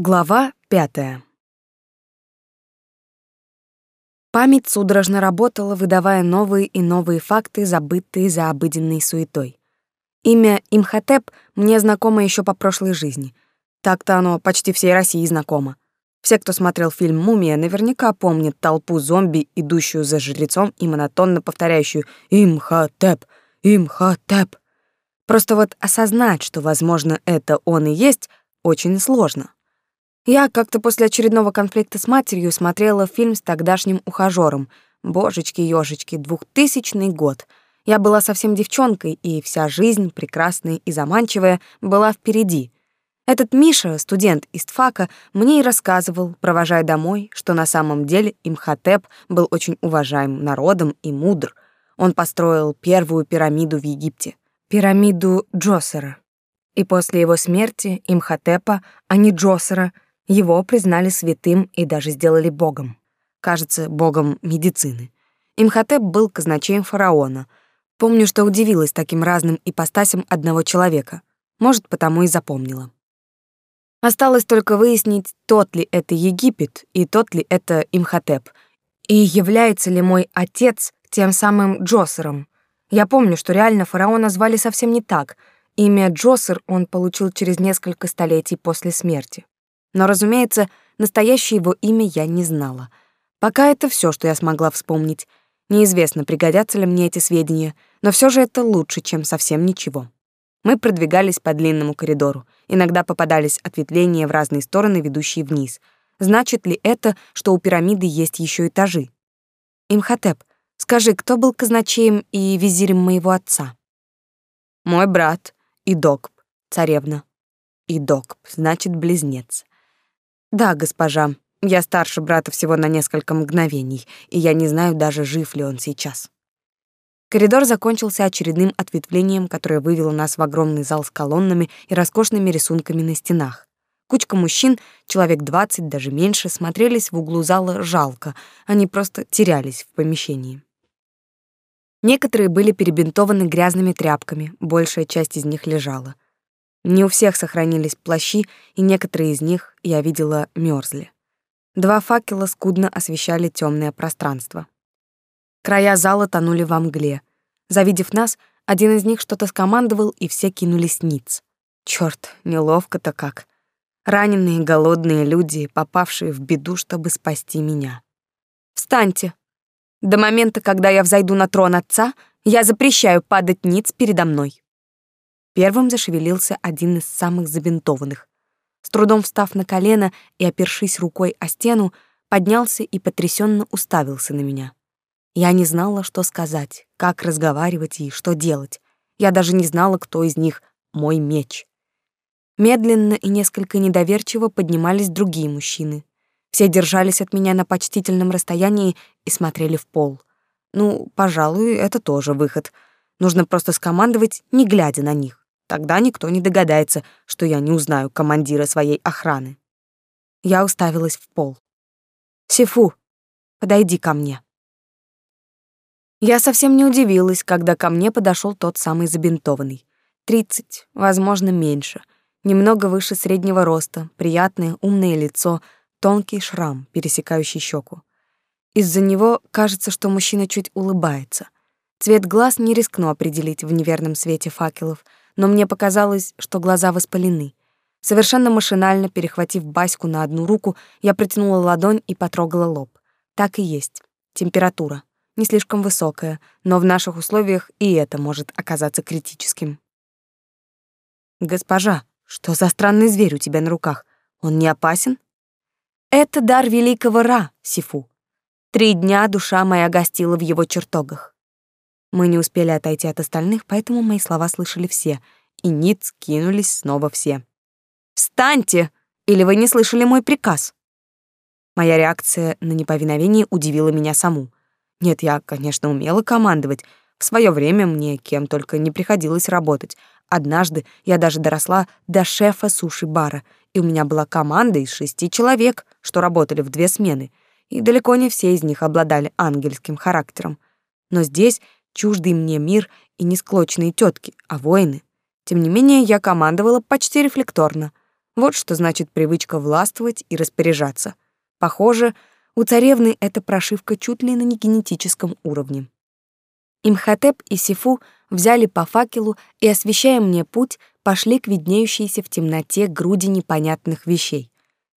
Глава пятая. Память судорожно работала, выдавая новые и новые факты, забытые за обыденной суетой. Имя Имхотеп мне знакомо еще по прошлой жизни. Так-то оно почти всей России знакомо. Все, кто смотрел фильм «Мумия», наверняка помнят толпу зомби, идущую за жрецом и монотонно повторяющую «Имхотеп! Имхотеп!». Просто вот осознать, что, возможно, это он и есть, очень сложно. Я как-то после очередного конфликта с матерью смотрела фильм с тогдашним ухажёром. Божечки-ёжечки, двухтысячный год. Я была совсем девчонкой, и вся жизнь, прекрасная и заманчивая, была впереди. Этот Миша, студент из ТФАКа, мне и рассказывал, провожая домой, что на самом деле Имхотеп был очень уважаем народом и мудр. Он построил первую пирамиду в Египте, пирамиду Джосера. И после его смерти Имхотепа, а не Джосера — его признали святым и даже сделали богом. Кажется, богом медицины. Имхотеп был казначеем фараона. Помню, что удивилась таким разным ипостасям одного человека. Может, потому и запомнила. Осталось только выяснить, тот ли это Египет и тот ли это Имхотеп, и является ли мой отец тем самым Джосером. Я помню, что реально фараона звали совсем не так. Имя Джосер он получил через несколько столетий после смерти. Но, разумеется, настоящее его имя я не знала. Пока это все, что я смогла вспомнить. Неизвестно, пригодятся ли мне эти сведения, но все же это лучше, чем совсем ничего. Мы продвигались по длинному коридору. Иногда попадались ответвления в разные стороны, ведущие вниз. Значит ли это, что у пирамиды есть еще этажи? Имхотеп, скажи, кто был казначеем и визирем моего отца? Мой брат, Идокп, царевна. Идокп, значит, близнец. Да, госпожа. Я старше брата всего на несколько мгновений, и я не знаю даже, жив ли он сейчас. Коридор закончился очередным ответвлением, которое вывело нас в огромный зал с колоннами и роскошными рисунками на стенах. Кучка мужчин, человек двадцать, даже меньше, смотрелись в углу зала жалко, они просто терялись в помещении. Некоторые были перебинтованы грязными тряпками, большая часть из них лежала — не у всех сохранились плащи, и некоторые из них, я видела, мерзли. Два факела скудно освещали темное пространство. Края зала тонули во мгле. Завидев нас, один из них что-то скомандовал, и все кинулись ниц. Чёрт, неловко-то как. Раненые, голодные люди, попавшие в беду, чтобы спасти меня. «Встаньте! До момента, когда я взойду на трон отца, я запрещаю падать ниц передо мной». Первым зашевелился один из самых забинтованных. С трудом встав на колено и опершись рукой о стену, поднялся и потрясенно уставился на меня. Я не знала, что сказать, как разговаривать и что делать. Я даже не знала, кто из них мой меч. Медленно и несколько недоверчиво поднимались другие мужчины. Все держались от меня на почтительном расстоянии и смотрели в пол. Ну, пожалуй, это тоже выход. Нужно просто скомандовать, не глядя на них. Тогда никто не догадается, что я не узнаю командира своей охраны. Я уставилась в пол. «Сифу, подойди ко мне». Я совсем не удивилась, когда ко мне подошел тот самый забинтованный. Тридцать, возможно, меньше. Немного выше среднего роста, приятное, умное лицо, тонкий шрам, пересекающий щеку. Из-за него кажется, что мужчина чуть улыбается. Цвет глаз не рискну определить в неверном свете факелов — но мне показалось, что глаза воспалены. Совершенно машинально перехватив Баську на одну руку, я протянула ладонь и потрогала лоб. Так и есть. Температура. Не слишком высокая, но в наших условиях и это может оказаться критическим. «Госпожа, что за странный зверь у тебя на руках? Он не опасен?» «Это дар великого Ра, Сифу. Три дня душа моя гостила в его чертогах. Мы не успели отойти от остальных, поэтому мои слова слышали все, и ниц кинулись снова все. «Встаньте! Или вы не слышали мой приказ?» Моя реакция на неповиновение удивила меня саму. Нет, я, конечно, умела командовать. В свое время мне кем только не приходилось работать. Однажды я даже доросла до шефа суши-бара, и у меня была команда из шести человек, что работали в две смены, и далеко не все из них обладали ангельским характером. Но здесь чуждый мне мир и не склочные тетки, а воины. Тем не менее, я командовала почти рефлекторно. Вот что значит привычка властвовать и распоряжаться. Похоже, у царевны эта прошивка чуть ли на не генетическом уровне. Имхотеп и Сифу взяли по факелу и, освещая мне путь, пошли к виднеющейся в темноте груди непонятных вещей.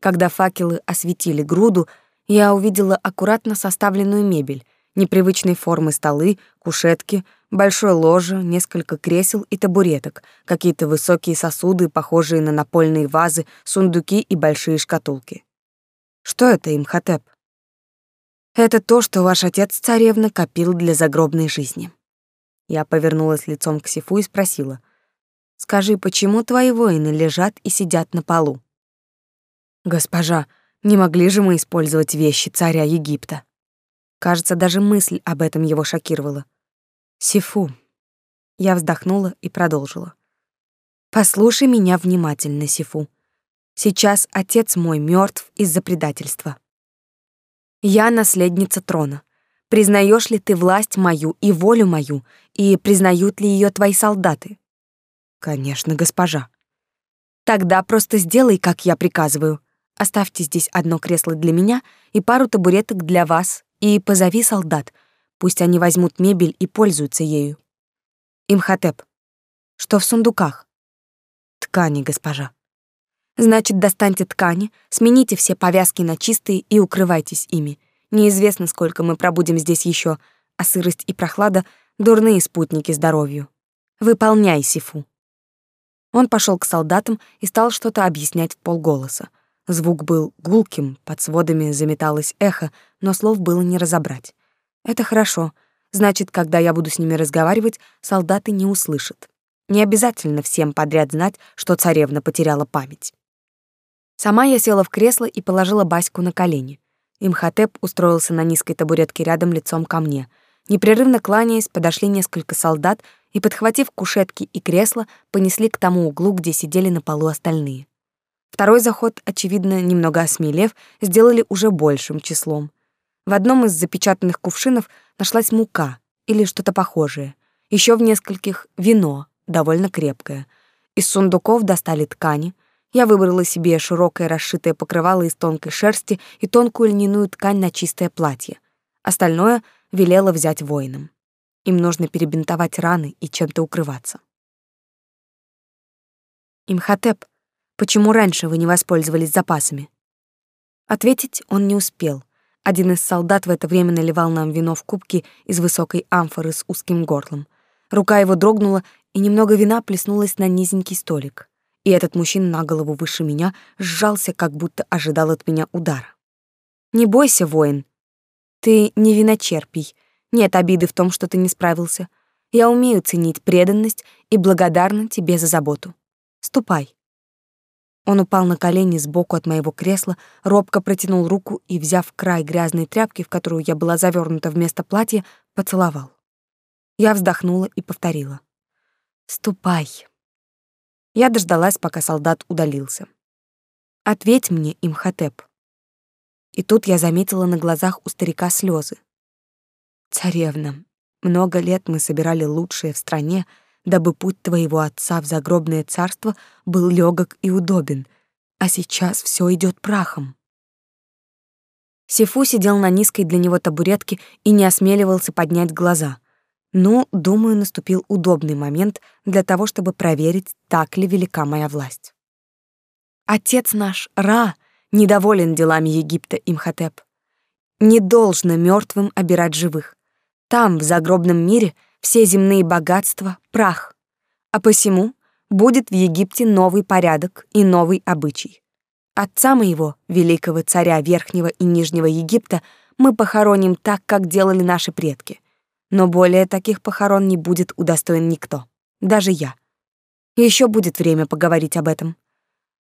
Когда факелы осветили груду, я увидела аккуратно составленную мебель, непривычной формы столы, кушетки, большое ложе, несколько кресел и табуреток, какие-то высокие сосуды, похожие на напольные вазы, сундуки и большие шкатулки. Что это, Имхотеп? Это то, что ваш отец, царевна, копил для загробной жизни. Я повернулась лицом к Сифу и спросила: "Скажи, почему твои воины лежат и сидят на полу?" Госпожа, не могли же мы использовать вещи царя Египта? Кажется, даже мысль об этом его шокировала. Сифу. Я вздохнула и продолжила. Послушай меня внимательно, Сифу. Сейчас отец мой мертв из-за предательства. Я наследница трона. Признаешь ли ты власть мою и волю мою, и признают ли ее твои солдаты? Конечно, госпожа. Тогда просто сделай, как я приказываю. Оставьте здесь одно кресло для меня и пару табуреток для вас, и позови солдат. Пусть они возьмут мебель и пользуются ею. Имхотеп. Что в сундуках? Ткани, госпожа. Значит, достаньте ткани, смените все повязки на чистые и укрывайтесь ими. Неизвестно, сколько мы пробудем здесь еще, а сырость и прохлада — дурные спутники здоровью. Выполняй, Сифу. Он пошел к солдатам и стал что-то объяснять в полголоса. Звук был гулким, под сводами заметалось эхо, но слов было не разобрать. Это хорошо. Значит, когда я буду с ними разговаривать, солдаты не услышат. Не обязательно всем подряд знать, что царевна потеряла память. Сама я села в кресло и положила Баську на колени. Имхотеп устроился на низкой табуретке рядом лицом ко мне. Непрерывно кланяясь, подошли несколько солдат и, подхватив кушетки и кресла, понесли к тому углу, где сидели на полу остальные. Второй заход, очевидно, немного осмелев, сделали уже большим числом. В одном из запечатанных кувшинов нашлась мука или что-то похожее. Еще в нескольких — вино, довольно крепкое. Из сундуков достали ткани. Я выбрала себе широкое расшитое покрывало из тонкой шерсти и тонкую льняную ткань на чистое платье. Остальное велела взять воинам. Им нужно перебинтовать раны и чем-то укрываться. «Имхотеп», Почему раньше вы не воспользовались запасами? Ответить он не успел. Один из солдат в это время наливал нам вино в кубки из высокой амфоры с узким горлом. Рука его дрогнула, и немного вина плеснулось на низенький столик. И этот мужчина на голову выше меня сжался, как будто ожидал от меня удара. «Не бойся, воин. Ты не виночерпий. Нет обиды в том, что ты не справился. Я умею ценить преданность и благодарна тебе за заботу. Ступай. Он упал на колени сбоку от моего кресла, робко протянул руку и, взяв край грязной тряпки, в которую я была завернута вместо платья, поцеловал. Я вздохнула и повторила. «Ступай». Я дождалась, пока солдат удалился. «Ответь мне, Имхотеп». И тут я заметила на глазах у старика слезы. «Царевна, много лет мы собирали лучшее в стране, дабы путь твоего отца в загробное царство был легок и удобен, а сейчас все идет прахом. Сифу сидел на низкой для него табуретке и не осмеливался поднять глаза. Ну, думаю, наступил удобный момент для того, чтобы проверить, так ли велика моя власть. Отец наш, Ра, недоволен делами Египта, Имхотеп. Не должно мертвым обирать живых. Там, в загробном мире, все земные богатства — прах. А посему будет в Египте новый порядок и новый обычай. Отца моего, великого царя Верхнего и Нижнего Египта, мы похороним так, как делали наши предки. Но более таких похорон не будет удостоен никто, даже я. Еще будет время поговорить об этом.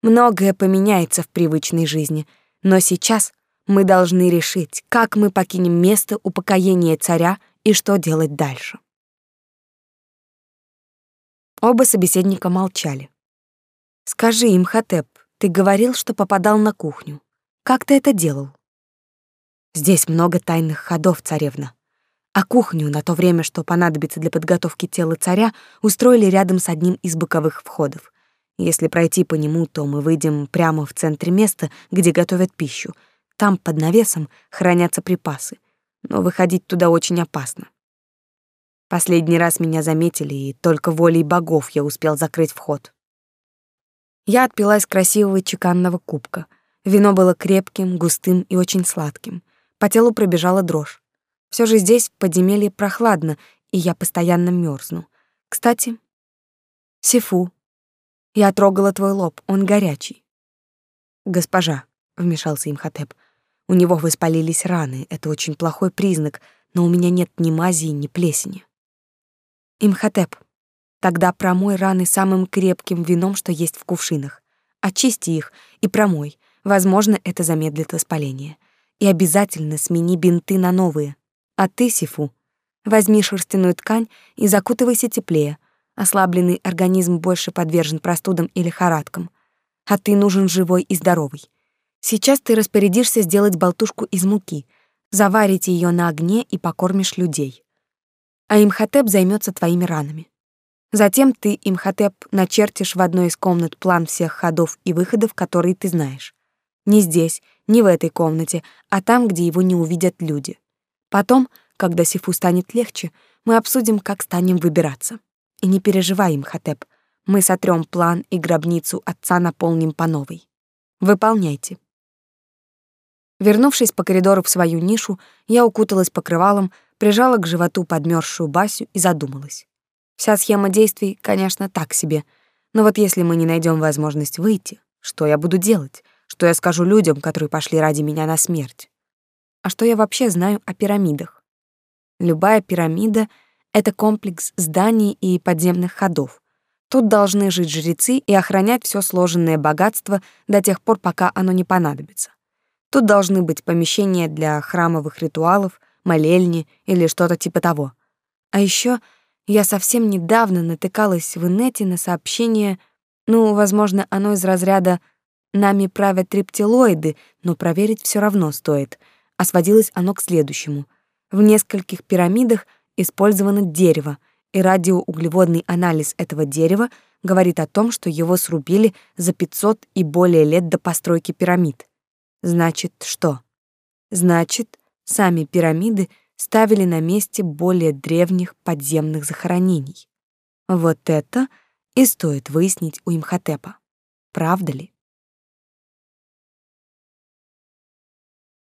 Многое поменяется в привычной жизни, но сейчас мы должны решить, как мы покинем место упокоения царя и что делать дальше. Оба собеседника молчали. «Скажи им, Хатеп, ты говорил, что попадал на кухню. Как ты это делал?» «Здесь много тайных ходов, царевна. А кухню на то время, что понадобится для подготовки тела царя, устроили рядом с одним из боковых входов. Если пройти по нему, то мы выйдем прямо в центре места, где готовят пищу. Там под навесом хранятся припасы. Но выходить туда очень опасно. Последний раз меня заметили, и только волей богов я успел закрыть вход. Я отпила из красивого чеканного кубка. Вино было крепким, густым и очень сладким. По телу пробежала дрожь. Все же здесь в подземелье прохладно, и я постоянно мерзну. Кстати, Сифу, я трогала твой лоб, он горячий. Госпожа, вмешался Имхотеп, у него воспалились раны, это очень плохой признак, но у меня нет ни мази, ни плесени. Имхотеп, тогда промой раны самым крепким вином, что есть в кувшинах. Очисти их и промой. Возможно, это замедлит воспаление. И обязательно смени бинты на новые. А ты, Сифу, возьми шерстяную ткань и закутывайся теплее. Ослабленный организм больше подвержен простудам и лихорадкам. А ты нужен живой и здоровый. Сейчас ты распорядишься сделать болтушку из муки, заварите ее на огне и покормишь людей. А Имхотеп займется твоими ранами. Затем ты, Имхотеп, начертишь в одной из комнат план всех ходов и выходов, которые ты знаешь. Не здесь, не в этой комнате, а там, где его не увидят люди. Потом, когда Сифу станет легче, мы обсудим, как станем выбираться. И не переживай, Имхотеп, мы сотрем план и гробницу отца наполним по новой. Выполняйте. Вернувшись по коридору в свою нишу, я укуталась покрывалом, прижала к животу подмерзшую Басю и задумалась. Вся схема действий, конечно, так себе, но вот если мы не найдем возможность выйти, что я буду делать? Что я скажу людям, которые пошли ради меня на смерть? А что я вообще знаю о пирамидах? Любая пирамида это комплекс зданий и подземных ходов. Тут должны жить жрецы и охранять все сложенное богатство до тех пор, пока оно не понадобится. Тут должны быть помещения для храмовых ритуалов, молельни или что-то типа того. А еще я совсем недавно натыкалась в инете на сообщение, ну, возможно, оно из разряда «нами правят рептилоиды», но проверить все равно стоит, а сводилось оно к следующему. В нескольких пирамидах — использовано дерево, и радиоуглеводный анализ этого дерева говорит о том, что его срубили за 500 и более лет до постройки пирамид. Значит, что? Значит, сами пирамиды ставили на месте более древних подземных захоронений. Вот это и стоит выяснить у Имхотепа. Правда ли?